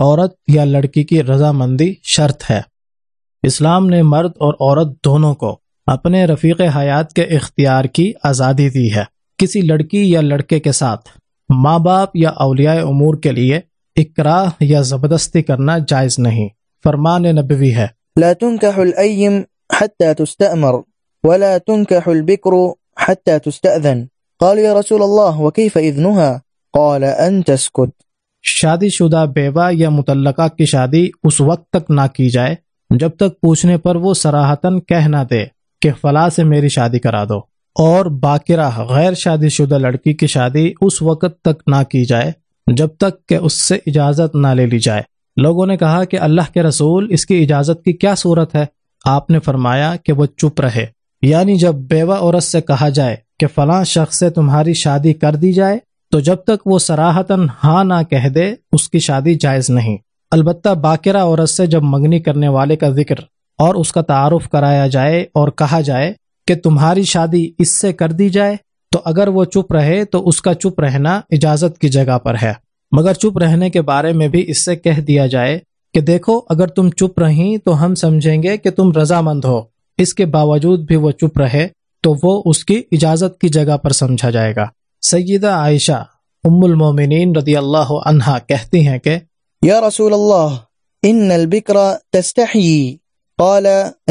عورت یا لڑکی کی رضامندی شرط ہے۔ اسلام نے مرد اور عورت دونوں کو اپنے رفیق حیات کے اختیار کی آزادی دی ہے۔ کسی لڑکی یا لڑکے کے ساتھ ماں باپ یا اولیاء امور کے لیے اقراہ یا زبردستی کرنا جائز نہیں۔ فرمان نبوی ہے۔ لا تنكح الأيم حتى تستأمر ولا تنكح البكر حتى تستأذن۔ قال يا رسول الله، وكيف إذنها؟ قال، أن تسكت۔ شادی شدہ بیوہ یا متعلقہ کی شادی اس وقت تک نہ کی جائے، جب تک پوچھنے پر وہ سراہتاً کہہ نہ دے کہ فلاں سے میری شادی کرا دو۔ اور باقرہ غیر شادی شدہ لڑکی کی شادی اس وقت تک نہ کی جائے، جب تک کہ اس سے اجازت نہ لے لی جائے۔ لوگوں نے کہا کہ اللہ کے رسول اس کی اجازت کی کیا صورت ہے؟ آپ نے فرمایا کہ وہ چپ رہے۔ یعنی جب بیوہ عورت سے کہا جائے کہ فلاں شخص سے تمہاری شادی کر دی جائے تو جب تک وہ سراہتاً ہاں نہ کہہ دے، اس کی شادی جائز نہیں۔ البتہ باقرہ عورت سے جب منگنی کرنے والے کا ذکر اور اس کا تعارف کرایا جائے اور کہا جائے کہ تمہاری شادی اس سے کر دی جائے، تو اگر وہ چپ رہے تو اس کا چپ رہنا اجازت کی جگہ پر ہے۔ مگر چپ رہنے کے بارے میں بھی اس سے کہہ دیا جائے کہ دیکھو، اگر تم چپ رہی تو ہم سمجھیں گے کہ تم رضامند ہو۔ اس کے باوجود بھی وہ چپ رہے تو وہ اس کی اجازت کی جگہ پر سمجھا جائے گا۔ سیدہ عائشہ ام المومنین رضی اللہ عنہا کہتی ہیں کہ یا رسول اللہ ان البکر تستحیی قال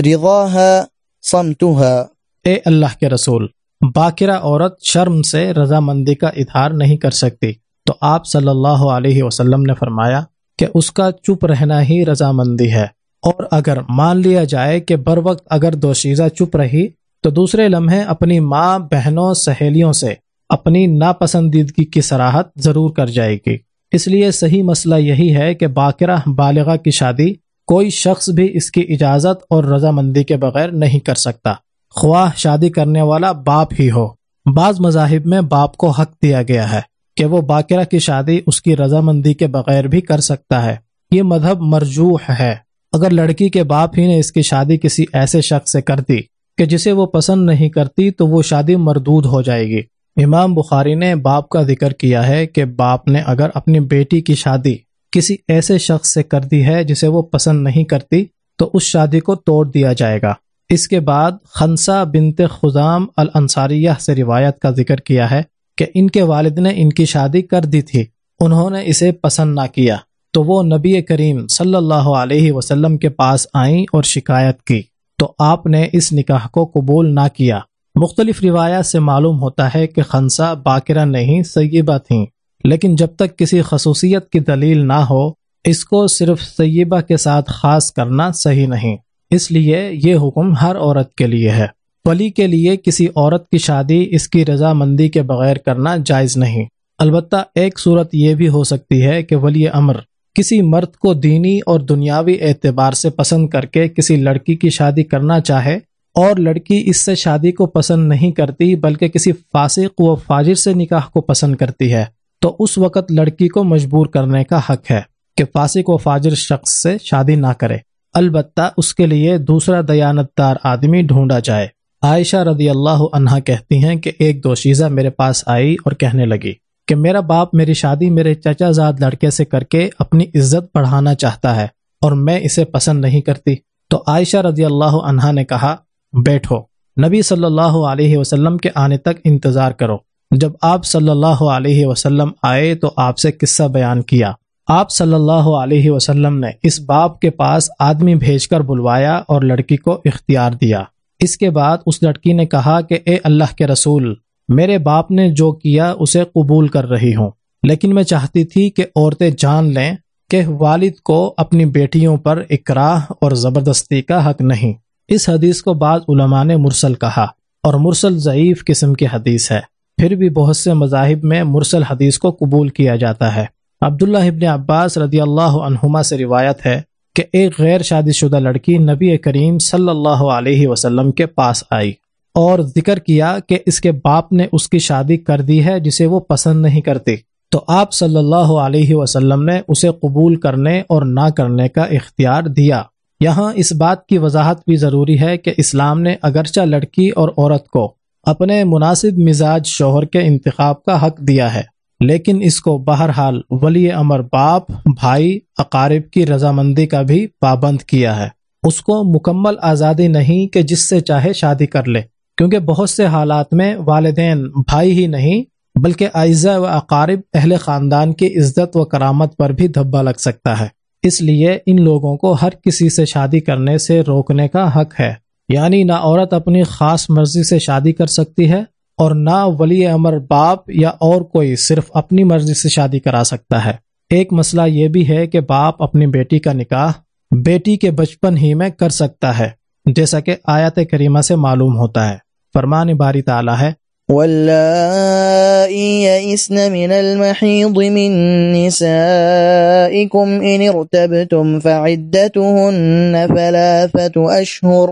رضاها صمتها اے اللہ کے رسول باقرہ عورت شرم سے رضامندی کا اظہار نہیں کر سکتی۔ تو آپ صلی اللہ علیہ وسلم نے فرمایا کہ اس کا چپ رہنا ہی رضامندی ہے۔ اور اگر مان لیا جائے کہ بر وقت اگر دوشیزہ چپ رہی تو دوسرے لمحے اپنی ماں بہنوں سہیلیوں سے اپنی ناپسندیدگی کی سراہت ضرور کر جائے گی۔ اس لیے صحیح مسئلہ یہی ہے کہ باقرہ بالغہ کی شادی کوئی شخص بھی اس کی اجازت اور رضامندی کے بغیر نہیں کر سکتا۔ خواہ شادی کرنے والا باپ ہی ہو۔ بعض مذاہب میں باپ کو حق دیا گیا ہے کہ وہ باقرہ کی شادی اس کی رضامندی کے بغیر بھی کر سکتا ہے۔ یہ مذہب مرجوح ہے۔ اگر لڑکی کے باپ ہی نے اس کی شادی کسی ایسے شخص سے کر دی کہ جسے وہ پسند نہیں کرتی تو وہ شادی مردود ہو جائے گی۔ امام بخاری نے باپ کا ذکر کیا ہے کہ باپ نے اگر اپنی بیٹی کی شادی کسی ایسے شخص سے کر دی ہے جسے وہ پسند نہیں کرتی، تو اس شادی کو توڑ دیا جائے گا۔ اس کے بعد خنسا بنت خزام الانصاریہ سے روایت کا ذکر کیا ہے کہ ان کے والد نے ان کی شادی کر دی تھی، انہوں نے اسے پسند نہ کیا۔ تو وہ نبی کریم صلی اللہ علیہ وسلم کے پاس آئیں اور شکایت کی۔ تو آپ نے اس نکاح کو قبول نہ کیا۔ مختلف روایات سے معلوم ہوتا ہے کہ خنسا باقرہ نہیں، سیبہ تھیں۔ لیکن جب تک کسی خصوصیت کی دلیل نہ ہو، اس کو صرف سیبہ کے ساتھ خاص کرنا صحیح نہیں۔ اس لیے یہ حکم ہر عورت کے لیے ہے۔ ولی کے لیے کسی عورت کی شادی، اس کی رضامندی کے بغیر کرنا جائز نہیں۔ البتہ ایک صورت یہ بھی ہو سکتی ہے کہ ولی امر کسی مرد کو دینی اور دنیاوی اعتبار سے پسند کر کے کسی لڑکی کی شادی کرنا چاہے اور لڑکی اس سے شادی کو پسند نہیں کرتی، بلکہ کسی فاسق و فاجر سے نکاح کو پسند کرتی ہے۔ تو اس وقت لڑکی کو مجبور کرنے کا حق ہے کہ فاسق و فاجر شخص سے شادی نہ کرے۔ البتہ اس کے لیے دوسرا دیانت دار آدمی ڈھونڈا جائے۔ عائشہ رضی اللہ عنہا کہتی ہیں کہ ایک دو شیزہ میرے پاس آئی اور کہنے لگی کہ میرا باپ میری شادی میرے چچا زاد لڑکے سے کر کے اپنی عزت بڑھانا چاہتا ہے اور میں اسے پسند نہیں کرتی۔ تو عائشہ رضی اللہ عنہا نے کہا بیٹھو۔ نبی صلی اللہ علیہ وسلم کے آنے تک انتظار کرو۔ جب آپ صلی اللہ علیہ وسلم آئے تو آپ سے قصہ بیان کیا۔ آپ صلی اللہ علیہ وسلم نے اس باپ کے پاس آدمی بھیج کر بلوایا اور لڑکی کو اختیار دیا۔ اس کے بعد اس لڑکی نے کہا کہ اے اللہ کے رسول، میرے باپ نے جو کیا اسے قبول کر رہی ہوں۔ لیکن میں چاہتی تھی کہ عورتیں جان لیں کہ والد کو اپنی بیٹیوں پر اکراہ اور زبردستی کا حق نہیں۔ اس حدیث کو بعض علماء نے مرسل کہا اور مرسل ضعیف قسم کی حدیث ہے۔ پھر بھی بہت سے مذاہب میں مرسل حدیث کو قبول کیا جاتا ہے۔ عبداللہ ابن عباس رضی اللہ عنہما سے روایت ہے کہ ایک غیر شادی شدہ لڑکی نبی کریم صلی اللہ علیہ وسلم کے پاس آئی اور ذکر کیا کہ اس کے باپ نے اس کی شادی کر دی ہے جسے وہ پسند نہیں کرتی تو آپ صلی اللہ علیہ وسلم نے اسے قبول کرنے اور نہ کرنے کا اختیار دیا۔ یہاں اس بات کی وضاحت بھی ضروری ہے کہ اسلام نے اگرچہ لڑکی اور عورت کو اپنے مناسب مزاج شوہر کے انتخاب کا حق دیا ہے، لیکن اس کو بہرحال ولی امر باپ، بھائی، اقارب کی رضامندی کا بھی پابند کیا ہے۔ اس کو مکمل آزادی نہیں کہ جس سے چاہے شادی کر لے، کیونکہ بہت سے حالات میں والدین بھائی ہی نہیں، بلکہ اعزا و اقارب اہل خاندان کی عزت و کرامت پر بھی دھبا لگ سکتا ہے۔ اس لیے ان لوگوں کو ہر کسی سے شادی کرنے سے روکنے کا حق ہے۔ یعنی نہ عورت اپنی خاص مرضی سے شادی کر سکتی ہے اور نہ ولی امر باپ یا اور کوئی صرف اپنی مرضی سے شادی کرا سکتا ہے۔ ایک مسئلہ یہ بھی ہے کہ باپ اپنی بیٹی کا نکاح بیٹی کے بچپن ہی میں کر سکتا ہے، جیسا کہ آیت کریمہ سے معلوم ہوتا ہے۔ فرمان باری تعالیٰ ہے واللائي يئسن من المحيض من نسائكم إن ارتبتم فعدتهن ثلاثة أشهر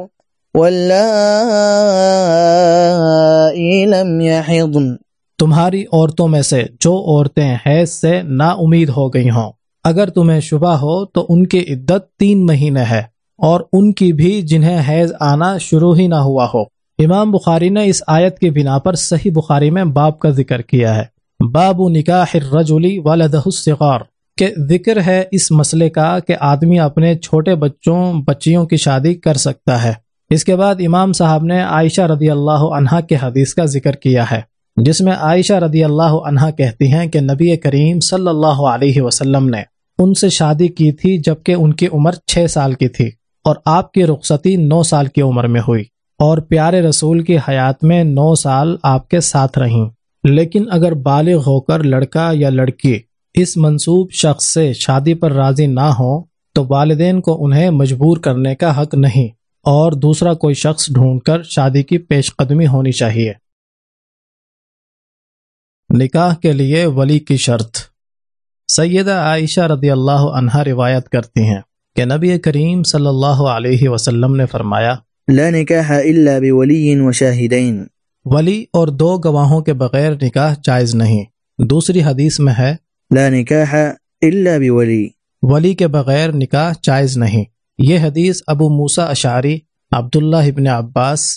واللائي لم يحضن. تمہاری عورتوں میں سے جو عورتیں حیض سے نا امید ہو گئی ہوں، اگر تمہیں شبہ ہو تو ان کی عدت تین مہینے ہے اور ان کی بھی جنہیں حیض آنا شروع ہی نہ ہوا ہو۔ امام بخاری نے اس آیت کی بنا پر صحیح بخاری میں باب کا ذکر کیا ہے۔ باب نکاح الرجل والدہ الصغار، کہ ذکر ہے اس مسئلے کا کہ آدمی اپنے چھوٹے بچوں، بچیوں کی شادی کر سکتا ہے۔ اس کے بعد امام صاحب نے عائشہ رضی اللہ عنہ کے حدیث کا ذکر کیا ہے، جس میں عائشہ رضی اللہ عنہ کہتی ہیں کہ نبی کریم صلی اللہ علیہ وسلم نے ان سے شادی کی تھی جبکہ ان کی عمر چھ سال کی تھی اور آپ کی رخصتی نو سال کی عمر میں ہوئی۔ اور پیارے رسول کی حیات میں نو سال آپ کے ساتھ رہیں۔ لیکن اگر بالغ ہو کر لڑکا یا لڑکی اس منصوب شخص سے شادی پر راضی نہ ہو تو والدین کو انہیں مجبور کرنے کا حق نہیں اور دوسرا کوئی شخص ڈھونڈ کر شادی کی پیش قدمی ہونی چاہیے۔ نکاح کے لیے ولی کی شرط۔ سیدہ عائشہ رضی اللہ عنہ روایت کرتی ہیں کہ نبی کریم صلی اللہ علیہ وسلم نے فرمایا لا نکاح الا بولی وشاہدین ولی اور دو گواہوں کے بغیر نکاح جائز نہیں۔ دوسری حدیث میں ہے لا نکاح الا بولی۔ ولی کے بغیر نکاح جائز نہیں۔ یہ حدیث ابو موسا اشعری عبداللہ ابن عباس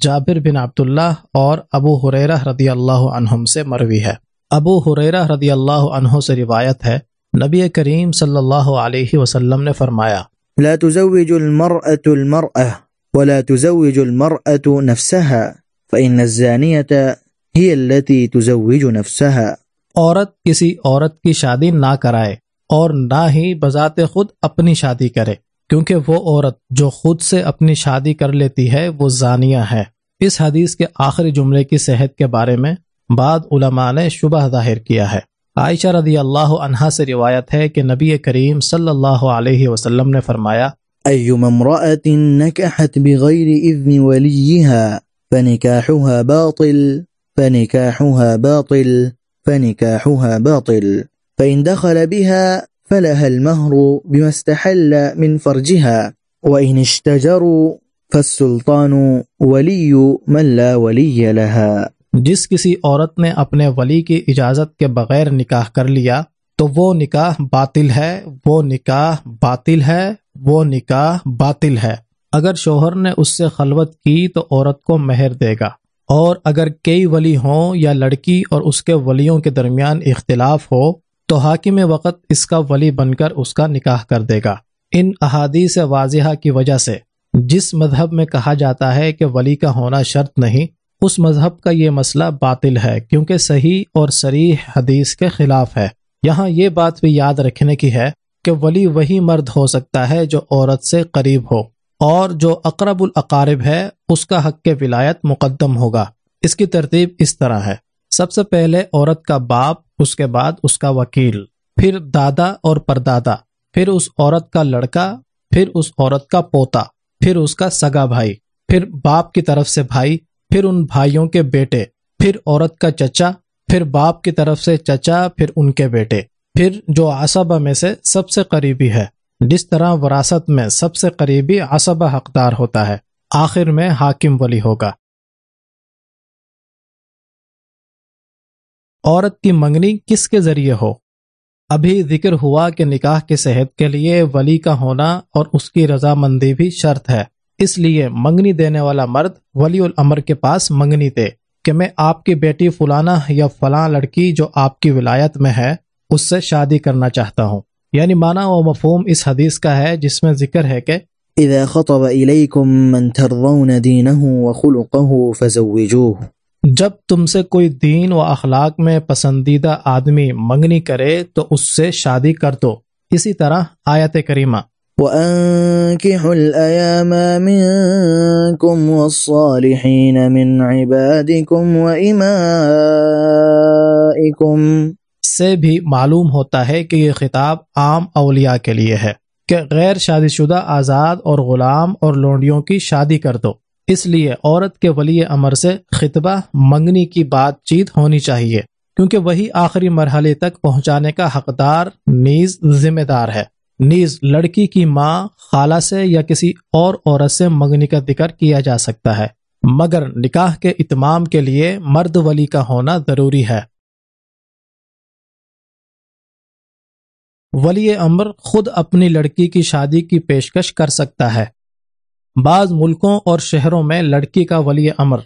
جابر بن عبداللہ اور ابو حریرہ رضی اللہ عنہم سے مروی ہے۔ ابو حریرہ رضی اللہ عنہ سے روایت ہے نبی کریم صلی اللہ علیہ وسلم نے فرمایا لا تزوج المرأة المرأة۔ ولا تزوج المرأة نفسها، فإن الزانية هي التي تزوج نفسها. عورت کسی عورت کی شادی نہ کرائے اور نہ ہی بذات خود اپنی شادی کرے، کیونکہ وہ عورت جو خود سے اپنی شادی کر لیتی ہے، وہ زانیہ ہے۔ اس حدیث کے آخری جملے کی صحت کے بارے میں بعد علماء نے شبہ ظاہر کیا ہے۔ عائشہ رضی اللہ عنہا سے روایت ہے کہ نبی کریم صلی اللہ علیہ وسلم نے فرمایا أيما امرأة نكحت بغير إذن وليها، فنكاحها باطل فنكاحها باطل فنكاحها باطل. فإن دخل بها فلها المهر بما استحل من فرجها. وإن اشتجروا فالسلطان ولي من لا ولي لها. جس کسی عورت نے اپنے ولی کی اجازت کے بغیر نکاح کر لیا، تو وہ نکاح باطل ہے، وہ نکاح باطل ہے وہ نکاح باطل ہے۔ اگر شوہر نے اس سے خلوت کی تو عورت کو مہر دے گا۔ اور اگر کئی ولی ہوں یا لڑکی اور اس کے ولیوں کے درمیان اختلاف ہو، تو حاکم وقت اس کا ولی بن کر اس کا نکاح کر دے گا۔ ان احادیث واضحہ کی وجہ سے جس مذہب میں کہا جاتا ہے کہ ولی کا ہونا شرط نہیں، اس مذہب کا یہ مسئلہ باطل ہے، کیونکہ صحیح اور سریح حدیث کے خلاف ہے۔ یہاں یہ بات بھی یاد رکھنے کی ہے کہ ولی وہی مرد ہو سکتا ہے جو عورت سے قریب ہو، اور جو اقرب الاقارب ہے، اس کا حق کے ولایت مقدم ہوگا۔ اس کی ترتیب اس طرح ہے۔ سب سے پہلے عورت کا باپ، اس کے بعد اس کا وکیل، پھر دادا اور پردادا، پھر اس عورت کا لڑکا، پھر اس عورت کا پوتا، پھر اس کا سگا بھائی، پھر باپ کی طرف سے بھائی، پھر ان بھائیوں کے بیٹے، پھر عورت کا چچا، پھر باپ کی طرف سے چچا، پھر ان کے بیٹے۔ پھر جو عصبہ میں سے سب سے قریبی ہے، جس طرح وراثت میں سب سے قریبی عصبہ حقدار ہوتا ہے، آخر میں حاکم ولی ہوگا۔ عورت کی منگنی کس کے ذریعے ہو؟ ابھی ذکر ہوا کہ نکاح کے صحت کے لیے ولی کا ہونا اور اس کی رضامندی بھی شرط ہے۔ اس لیے منگنی دینے والا مرد ولی الامر کے پاس منگنی دے کہ میں آپ کی بیٹی فلانا یا فلاں لڑکی جو آپ کی ولایت میں ہے اس سے شادی کرنا چاہتا ہوں۔ یعنی معنی و مفہوم اس حدیث کا ہے جس میں ذکر ہے کہ إذا خطب إليكم من ترضون دينه وخلقه فزوجوه۔ جب تم سے کوئی دین و اخلاق میں پسندیدہ آدمی منگنی کرے تو اس سے شادی کر دو۔ اسی طرح آیت کریمہ۔ وأنكحوا الأيام منكم والصالحين من عبادكم وإمائكم۔ سے بھی معلوم ہوتا ہے کہ یہ خطاب عام اولیاء کے لیے ہے کہ غیر شادی شدہ آزاد اور غلام اور لونڈیوں کی شادی کر دو۔ اس لیے عورت کے ولی امر سے خطبہ منگنی کی بات چیت ہونی چاہیے، کیونکہ وہی آخری مرحلے تک پہنچانے کا حقدار نیز ذمہ دار ہے۔ نیز لڑکی کی ماں خالہ سے یا کسی اور عورت سے منگنی کا ذکر کیا جا سکتا ہے، مگر نکاح کے اتمام کے لیے مرد ولی کا ہونا ضروری ہے۔ ولی امر خود اپنی لڑکی کی شادی کی پیشکش کر سکتا ہے۔ بعض ملکوں اور شہروں میں لڑکی کا ولی امر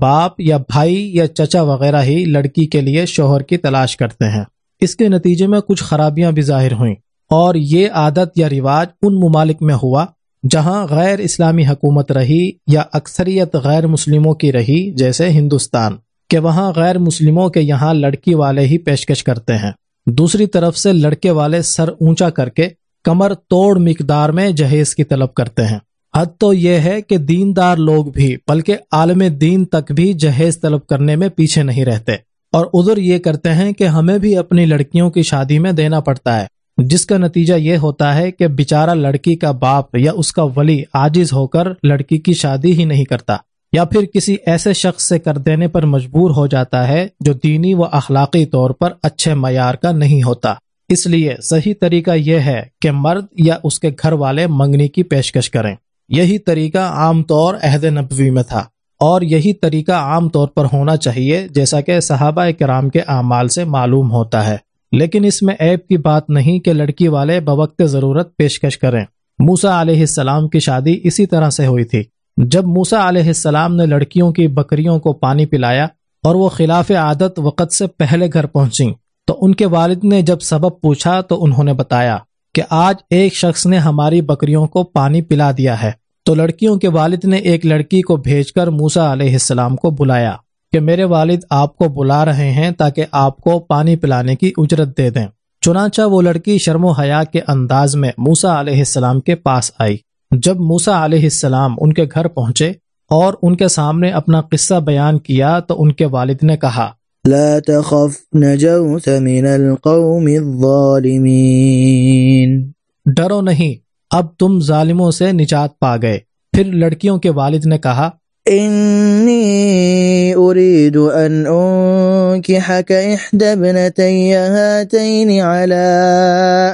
باپ یا بھائی یا چچا وغیرہ ہی لڑکی کے لیے شوہر کی تلاش کرتے ہیں۔ اس کے نتیجے میں کچھ خرابیاں بھی ظاہر ہوئیں اور یہ عادت یا رواج ان ممالک میں ہوا جہاں غیر اسلامی حکومت رہی یا اکثریت غیر مسلموں کی رہی جیسے ہندوستان، کہ وہاں غیر مسلموں کے یہاں لڑکی والے ہی پیشکش کرتے ہیں۔ دوسری طرف سے لڑکے والے سر اونچا کر کے کمر توڑ مقدار میں جہیز کی طلب کرتے ہیں۔ حد تو یہ ہے کہ دیندار لوگ بھی، بلکہ عالم دین تک بھی جہیز طلب کرنے میں پیچھے نہیں رہتے۔ اور ادھر یہ کرتے ہیں کہ ہمیں بھی اپنی لڑکیوں کی شادی میں دینا پڑتا ہے، جس کا نتیجہ یہ ہوتا ہے کہ بیچارہ لڑکی کا باپ یا اس کا ولی عاجز ہو کر لڑکی کی شادی ہی نہیں کرتا۔ یا پھر کسی ایسے شخص سے کر دینے پر مجبور ہو جاتا ہے جو دینی و اخلاقی طور پر اچھے معیار کا نہیں ہوتا۔ اس لیے صحیح طریقہ یہ ہے کہ مرد یا اس کے گھر والے منگنی کی پیشکش کریں۔ یہی طریقہ عام طور عہد نبوی میں تھا اور یہی طریقہ عام طور پر ہونا چاہیے جیسا کہ صحابہ کرام کے اعمال سے معلوم ہوتا ہے۔ لیکن اس میں عیب کی بات نہیں کہ لڑکی والے بوقت ضرورت پیشکش کریں۔ موسا علیہ السلام کی شادی اسی طرح سے ہوئی تھی۔ جب موسا علیہ السلام نے لڑکیوں کی بکریوں کو پانی پلایا اور وہ خلاف عادت وقت سے پہلے گھر پہنچی تو ان کے والد نے جب سبب پوچھا تو انہوں نے بتایا کہ آج ایک شخص نے ہماری بکریوں کو پانی پلا دیا ہے۔ تو لڑکیوں کے والد نے ایک لڑکی کو بھیج کر موسا علیہ السلام کو بلایا کہ میرے والد آپ کو بلا رہے ہیں تاکہ آپ کو پانی پلانے کی اجرت دے دیں۔ چنانچہ وہ لڑکی شرم و حیا کے انداز میں موسا علیہ السلام کے پاس آئی۔ جب موسا علیہ السلام ان کے گھر پہنچے اور ان کے سامنے اپنا قصہ بیان کیا تو ان کے والد نے کہا لا تخف نجوت من القوم الظالمين ڈرو نہیں اب تم ظالموں سے نجات پا گئے۔ پھر لڑکیوں کے والد نے کہا إني أريد أن أنكحك إحدى ابنتي هاتين على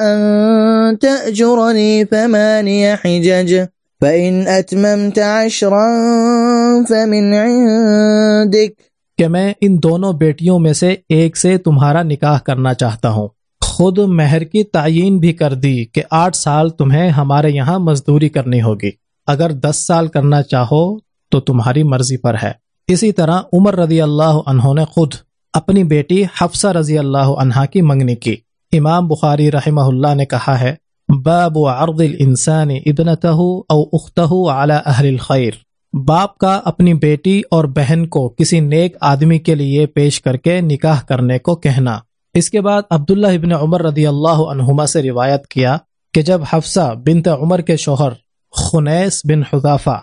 أن تأجرني ثماني حجج، فإن أتممت عشرا فمن عندك. کہ میں ان دونوں بیٹیوں میں سے ایک سے تمہارا نکاح کرنا چاہتا ہوں۔ خود مہر کی تعین بھی کر دی کہ آٹھ سال تمہیں ہمارے یہاں مزدوری کرنی ہوگی۔ اگر دس سال کرنا چاہو تو تمہاری مرضی پر ہے۔ اسی طرح عمر رضی اللہ عنہ نے خود اپنی بیٹی حفصہ رضی اللہ عنہا کی منگنی کی۔ امام بخاری رحمہ اللہ نے کہا ہے، باب عرض الانسان ابنتہ او اختہ علی اہل الخیر۔ باپ کا اپنی بیٹی اور بہن کو کسی نیک آدمی کے لیے پیش کر کے نکاح کرنے کو کہنا۔ اس کے بعد عبداللہ ابن عمر رضی اللہ عنہما سے روایت کیا کہ جب حفصہ بنت عمر کے شوہر خنیس بن حذافہ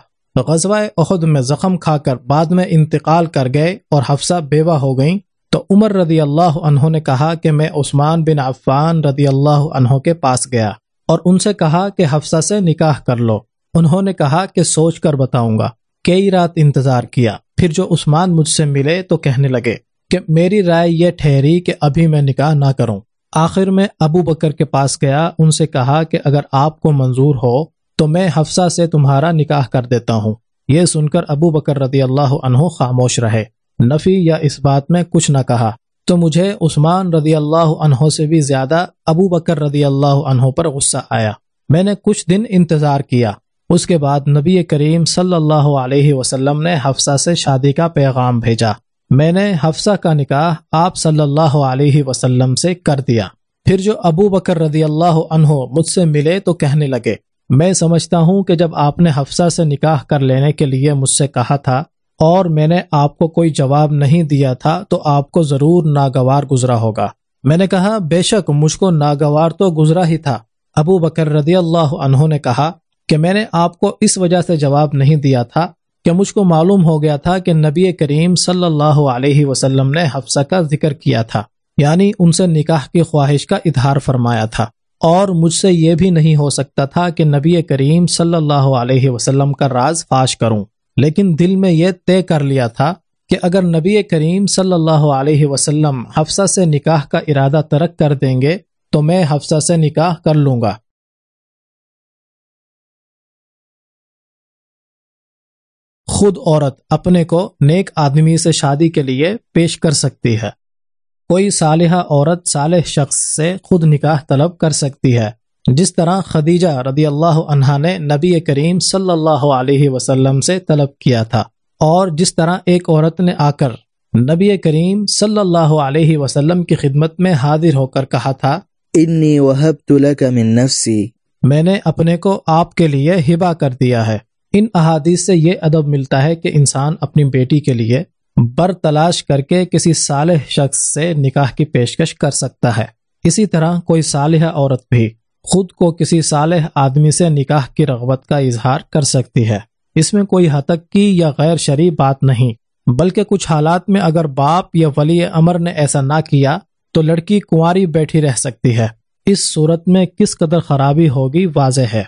غزوہ عہد میں زخم کھا کر بعد میں انتقال کر گئے اور حفصہ بیوہ ہو گئیں تو عمر رضی اللہ عنہ نے کہا کہ میں عثمان بن عفان رضی اللہ عنہ کے پاس گیا اور ان سے کہا کہ حفصہ سے نکاح کر لو۔ انہوں نے کہا کہ سوچ کر بتاؤں گا۔ کئی رات انتظار کیا۔ پھر جو عثمان مجھ سے ملے تو کہنے لگے کہ میری رائے یہ ٹھہری کہ ابھی میں نکاح نہ کروں۔ آخر میں ابو بکر کے پاس گیا۔ ان سے کہا کہ اگر آپ کو منظور ہو تو میں حفصہ سے تمہارا نکاح کر دیتا ہوں۔ یہ سن کر ابو بکر رضی اللہ عنہ خاموش رہے۔ نفی یا اس بات میں کچھ نہ کہا۔ تو مجھے عثمان رضی اللہ عنہ سے بھی زیادہ ابو بکر رضی اللہ عنہ پر غصہ آیا۔ میں نے کچھ دن انتظار کیا۔ اس کے بعد نبی کریم صلی اللہ علیہ وسلم نے حفصہ سے شادی کا پیغام بھیجا۔ میں نے حفصہ کا نکاح آپ صلی اللہ علیہ وسلم سے کر دیا۔ پھر جو ابو بکر رضی اللہ عنہ مجھ سے ملے تو کہنے لگے، میں سمجھتا ہوں کہ جب آپ نے حفصہ سے نکاح کر لینے کے لیے مجھ سے کہا تھا اور میں نے آپ کو کوئی جواب نہیں دیا تھا تو آپ کو ضرور ناگوار گزرا ہوگا۔ میں نے کہا، بے شک مجھ کو ناگوار تو گزرا ہی تھا۔ ابو بکر رضی اللہ عنہ نے کہا کہ میں نے آپ کو اس وجہ سے جواب نہیں دیا تھا کہ مجھ کو معلوم ہو گیا تھا کہ نبی کریم صلی اللہ علیہ وسلم نے حفصہ کا ذکر کیا تھا یعنی ان سے نکاح کی خواہش کا اظہار فرمایا تھا۔ اور مجھ سے یہ بھی نہیں ہو سکتا تھا کہ نبی کریم صلی اللہ علیہ وسلم کا راز فاش کروں۔ لیکن دل میں یہ طے کر لیا تھا کہ اگر نبی کریم صلی اللہ علیہ وسلم حفصہ سے نکاح کا ارادہ ترک کر دیں گے تو میں حفصہ سے نکاح کر لوں گا۔ خود عورت اپنے کو نیک آدمی سے شادی کے لیے پیش کر سکتی ہے۔ کوئی صالحہ عورت صالح شخص سے خود نکاح طلب کر سکتی ہے۔ جس طرح خدیجہ رضی اللہ عنہا نے نبی کریم صلی اللہ علیہ وسلم سے طلب کیا تھا اور جس طرح ایک عورت نے آ کر نبی کریم صلی اللہ علیہ وسلم کی خدمت میں حاضر ہو کر کہا تھا انی وهبت لك من نفسی میں نے اپنے کو آپ کے لیے ہبا کر دیا ہے۔ ان احادیث سے یہ ادب ملتا ہے کہ انسان اپنی بیٹی کے لیے بر تلاش کر کے کسی صالح شخص سے نکاح کی پیشکش کر سکتا ہے۔ اسی طرح کوئی صالح عورت بھی خود کو کسی صالح آدمی سے نکاح کی رغبت کا اظہار کر سکتی ہے۔ اس میں کوئی حتک کی یا غیر شرعی بات نہیں۔ بلکہ کچھ حالات میں اگر باپ یا ولی امر نے ایسا نہ کیا تو لڑکی کنواری بیٹھی رہ سکتی ہے۔ اس صورت میں کس قدر خرابی ہوگی واضح ہے۔